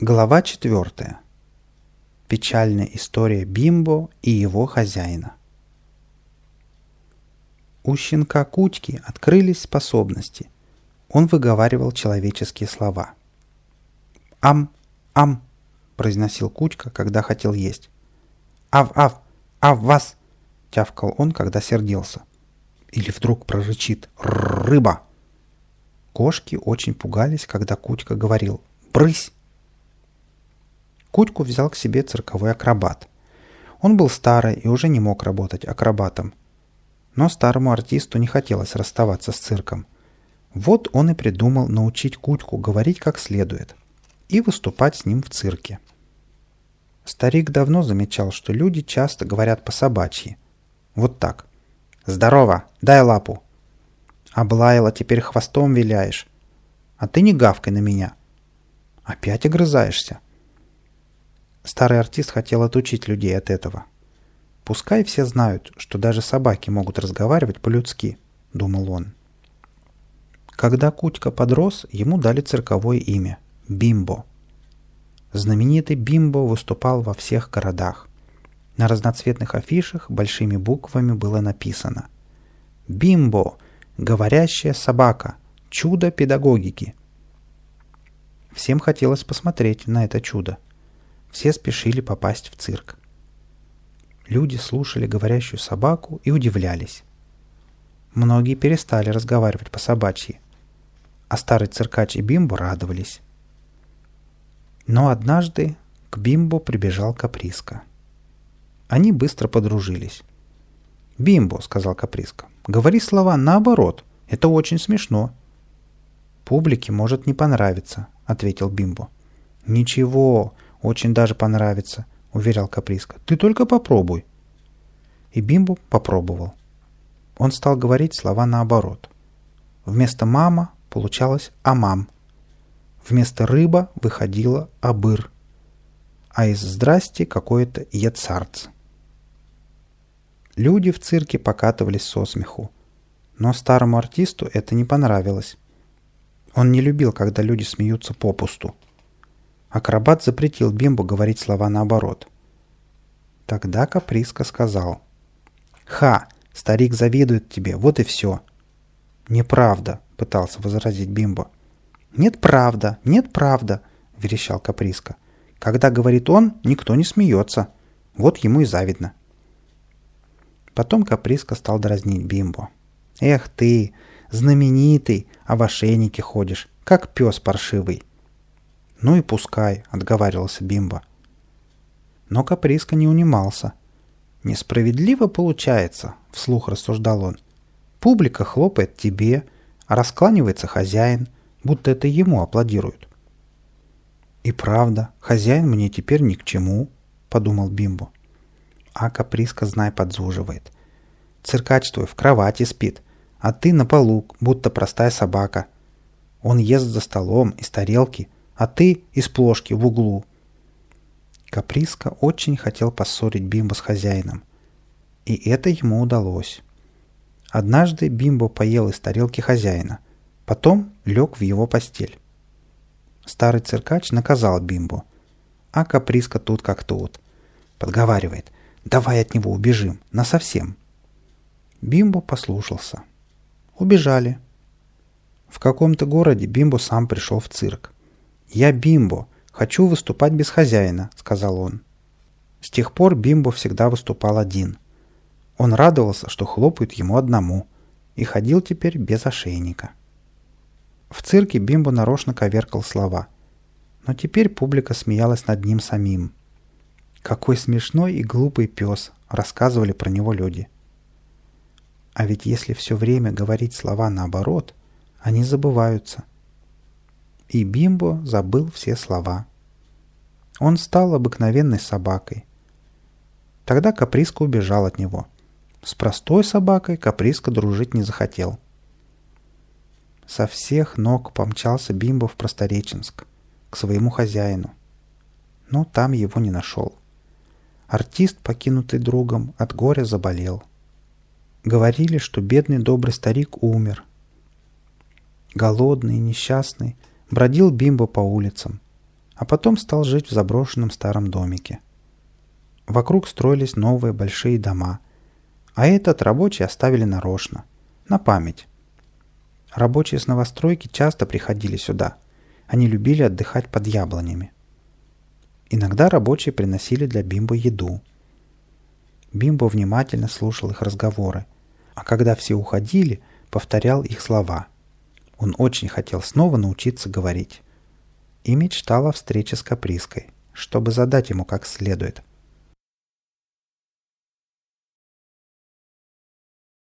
Глава четвертая. Печальная история Бимбо и его хозяина. У щенка Кутьки открылись способности. Он выговаривал человеческие слова. «Ам, ам», — произносил Кутька, когда хотел есть. «Ав, ав, ав вас», — тявкал он, когда сердился. Или вдруг прорычит «Рыба!». Кошки очень пугались, когда Кутька говорил «Брысь!». Кутьку взял к себе цирковой акробат. Он был старый и уже не мог работать акробатом. Но старому артисту не хотелось расставаться с цирком. Вот он и придумал научить Кутьку говорить как следует и выступать с ним в цирке. Старик давно замечал, что люди часто говорят по-собачьи. Вот так. «Здорово! Дай лапу!» «Облаяла, теперь хвостом виляешь!» «А ты не гавкай на меня!» «Опять огрызаешься!» Старый артист хотел отучить людей от этого. «Пускай все знают, что даже собаки могут разговаривать по-людски», — думал он. Когда Кутька подрос, ему дали цирковое имя — Бимбо. Знаменитый Бимбо выступал во всех городах. На разноцветных афишах большими буквами было написано «Бимбо! Говорящая собака! Чудо педагогики!» Всем хотелось посмотреть на это чудо. Все спешили попасть в цирк. Люди слушали говорящую собаку и удивлялись. Многие перестали разговаривать по-собачьи, а старый циркач и Бимбо радовались. Но однажды к Бимбо прибежал Каприска. Они быстро подружились. «Бимбо», — сказал Каприска, — «говори слова наоборот. Это очень смешно». «Публике может не понравиться», — ответил Бимбо. «Ничего, «Очень даже понравится», — уверял Каприска. «Ты только попробуй». И Бимбо попробовал. Он стал говорить слова наоборот. Вместо «мама» получалось «амам». Вместо «рыба» выходило «абыр». А из «здрасти» какое-то «ецарц». Люди в цирке покатывались со смеху. Но старому артисту это не понравилось. Он не любил, когда люди смеются попусту. Акробат запретил Бимбу говорить слова наоборот. Тогда Каприска сказал. «Ха! Старик завидует тебе, вот и все!» «Неправда!» — пытался возразить Бимбо. «Нет правда! Нет правда!» — верещал Каприска. «Когда говорит он, никто не смеется. Вот ему и завидно». Потом Каприска стал дразнить Бимбо. «Эх ты, знаменитый, а в ошейнике ходишь, как пес паршивый!» «Ну и пускай», — отговаривался Бимба. Но Каприска не унимался. «Несправедливо получается», — вслух рассуждал он. «Публика хлопает тебе, а раскланивается хозяин, будто это ему аплодируют». «И правда, хозяин мне теперь ни к чему», — подумал Бимбо. А Каприска, знай, подзуживает. «Циркач твой в кровати спит, а ты на полу, будто простая собака. Он ест за столом из тарелки, а ты из плошки в углу». Каприска очень хотел поссорить Бимбо с хозяином. И это ему удалось. Однажды Бимбо поел из тарелки хозяина, потом лег в его постель. Старый циркач наказал Бимбо, а Каприска тут как тут. Подговаривает, давай от него убежим, насовсем. Бимбо послушался. Убежали. В каком-то городе Бимбо сам пришел в цирк. «Я Бимбо. Хочу выступать без хозяина», — сказал он. С тех пор Бимбо всегда выступал один. Он радовался, что хлопают ему одному, и ходил теперь без ошейника. В цирке Бимбо нарочно коверкал слова. Но теперь публика смеялась над ним самим. «Какой смешной и глупый пес!» — рассказывали про него люди. А ведь если все время говорить слова наоборот, они забываются — и Бимбо забыл все слова. Он стал обыкновенной собакой. Тогда Каприска убежал от него. С простой собакой Каприска дружить не захотел. Со всех ног помчался Бимбо в Простореченск, к своему хозяину. Но там его не нашел. Артист, покинутый другом, от горя заболел. Говорили, что бедный добрый старик умер. Голодный, несчастный, бродил Бимбо по улицам. а потом стал жить в заброшенном старом домике. Вокруг строились новые большие дома, а этот рабочий оставили нарочно, на память. Рабочие с новостройки часто приходили сюда. Они любили отдыхать под яблонями. Иногда рабочие приносили для Бимбо еду. Бимбо внимательно слушал их разговоры, а когда все уходили, повторял их слова. Он очень хотел снова научиться говорить. И мечтал о встрече с Каприской, чтобы задать ему как следует –